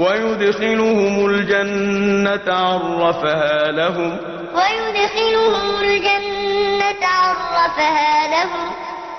ويدخلهم الجنة عرفها لهم. ويدخلهم الجنة عرفها لهم.